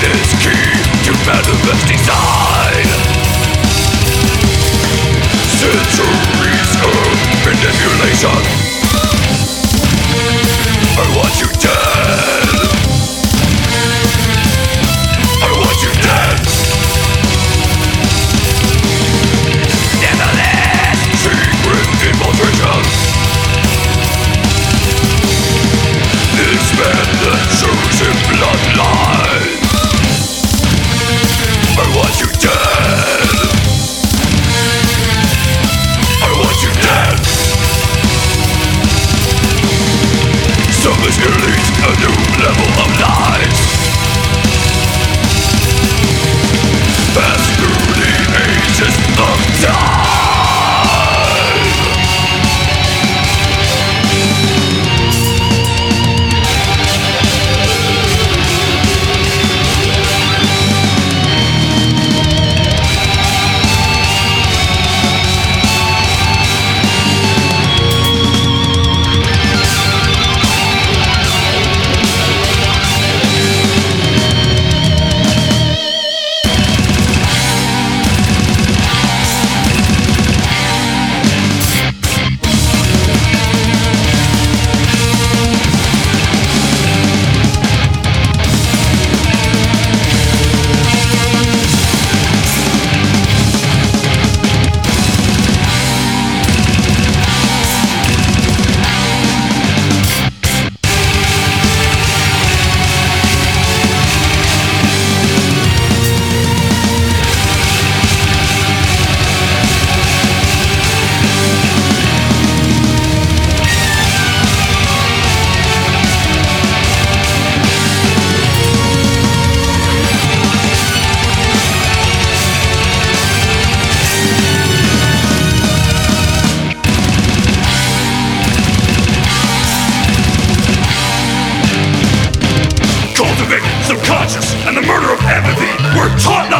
This key to manifest design Centuries of manipulation.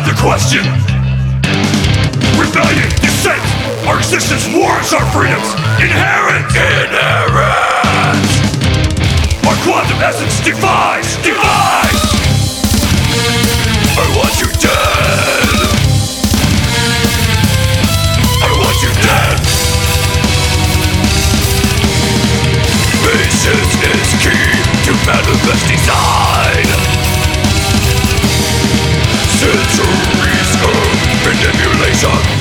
not the question. Rebellion, dissent, our existence warrants our freedoms. Inherent! Inherent! Our quantum essence defies, defies! Destruction